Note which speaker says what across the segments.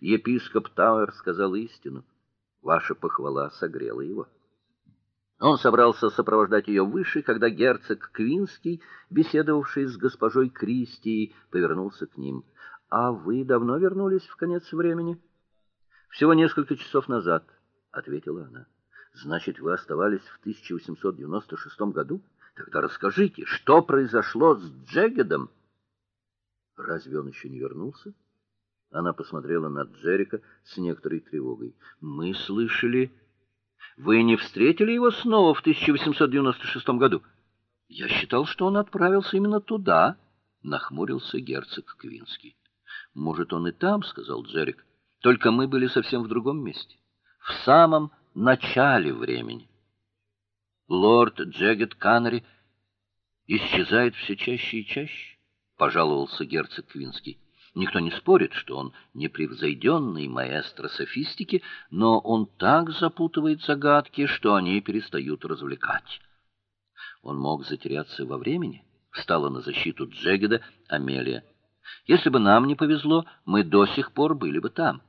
Speaker 1: Епископ Тауэр сказал истину. Ваша похвала согрела его. Он собрался сопровождать ее выше, когда герцог Квинский, беседовавший с госпожой Кристией, повернулся к ним. А вы давно вернулись в конец времени? Всего несколько часов назад, ответила она. Значит, вы оставались в 1896 году? Тогда расскажите, что произошло с Джегедом? Разве он еще не вернулся? Она посмотрела на Джерика с некоторой тревогой. Мы слышали, вы не встретили его снова в 1896 году? Я считал, что он отправился именно туда, нахмурился герцог Квинский. Может, он и там, сказал Джерик. Только мы были совсем в другом месте, в самом начале времени. Лорд Джегет Канари исчезает все чаще и чаще, пожаловался герцог Квинский. Никто не спорит, что он непревзойденный маэстро софистики, но он так запутывает загадки, что они перестают развлекать. Он мог затеряться во времени, встала на защиту Джегеда Амелия. Если бы нам не повезло, мы до сих пор были бы там.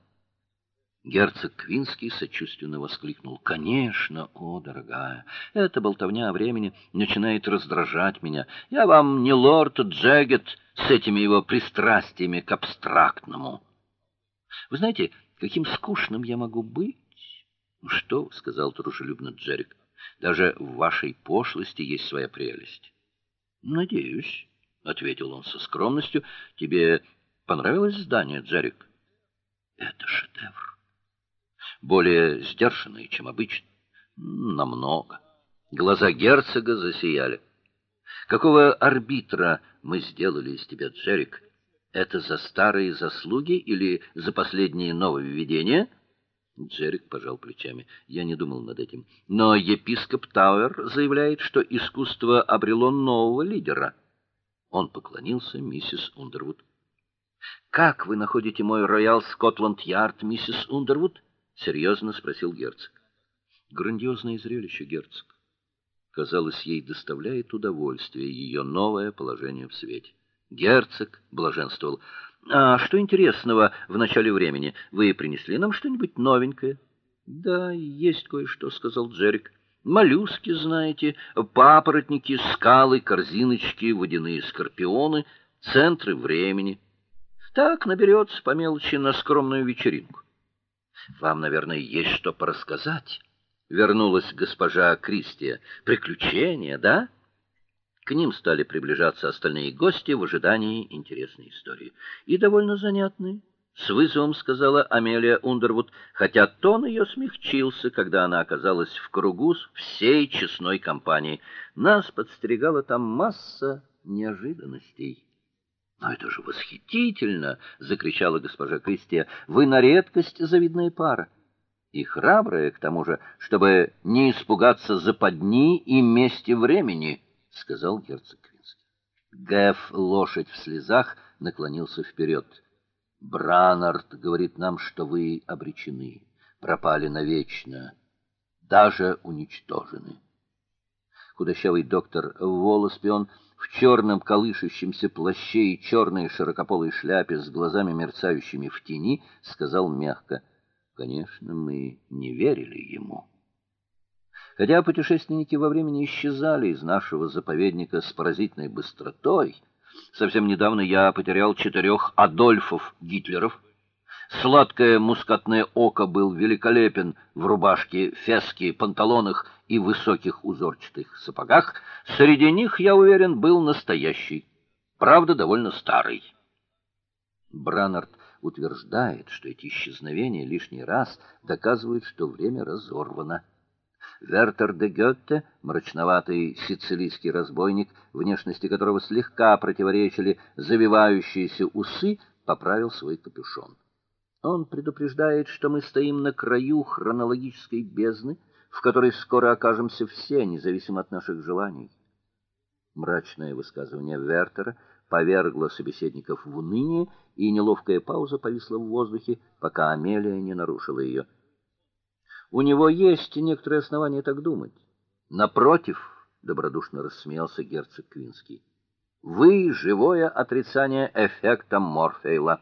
Speaker 1: Герцог Квинский сочувственно воскликнул: "Конечно, о, дорогая, эта болтовня о времени начинает раздражать меня. Я вам не лорд Джегет с этими его пристрастиями к абстрактному. Вы знаете, каким скучным я могу быть?" «Ну "Что?" сказал дружелюбно Джерик. "Даже в вашей пошлости есть своя прелесть". "Надеюсь", ответил он со скромностью. "Тебе понравилось здание, Джерик?" "Это шедевр" более сдержанные, чем обычно. Намного. Глаза герцога засияли. Какого арбитра мы сделали из тебя, Джерик? Это за старые заслуги или за последние нововведения? Джерик пожал плечами. Я не думал над этим. Но епископ Тауэр заявляет, что искусство обрело нового лидера. Он поклонился миссис Ундервуд. Как вы находите мой Роял Скотланд-Ярд, миссис Ундервуд? серьезно спросил герцог. Грандиозное зрелище, герцог. Казалось, ей доставляет удовольствие ее новое положение в свете. Герцог блаженствовал. А что интересного в начале времени? Вы принесли нам что-нибудь новенькое? Да, есть кое-что, сказал Джерик. Моллюски, знаете, папоротники, скалы, корзиночки, водяные скорпионы, центры времени. Так наберется по мелочи на скромную вечеринку. Вам, наверное, есть что порассказать. Вернулась госпожа Кристия. Приключения, да? К ним стали приближаться остальные гости в ожидании интересной истории. И довольно занятной, с вызовом сказала Амелия Ундервуд, хотя тон ее смягчился, когда она оказалась в кругу всей честной компании. Нас подстерегала там масса неожиданностей. "Но это же восхитительно", закричала госпожа Кристия. "Вы на редкость завидная пара. И храбрая к тому же, чтобы не испугаться западни и мести времени", сказал герцог Квинский. Гэф, лошадь в слезах, наклонился вперед. Бранард говорит нам, что вы обречены, пропали навечно, даже уничтожены. Худощавый доктор Волоспион в черном колышущемся плаще и черной широкополой шляпе с глазами мерцающими в тени, сказал мягко: "Конечно, мы не верили ему". Хотя путешественники во времени исчезали из нашего заповедника с поразительной быстротой, совсем недавно я потерял четырех Адольфов Гитлеров. Сладкое мускатное око был великолепен в рубашке, феске, панталонах и высоких узорчатых сапогах. Среди них, я уверен, был настоящий, правда, довольно старый. Бранард утверждает, что эти исчезновения лишний раз доказывают, что время разорвано. Вертер де Гёте, мрачноватый сицилийский разбойник, внешности которого слегка противоречили завивающиеся усы, поправил свой капюшон. Он предупреждает, что мы стоим на краю хронологической бездны, в которой скоро окажемся все, независимо от наших желаний. Мрачное высказывание Вертера повергло собеседников в уныние, и неловкая пауза повисла в воздухе, пока Амелия не нарушила ее. У него есть некоторые основания так думать. Напротив, добродушно рассмеялся герцог Квинский. Вы живое отрицание эффекта Морфея.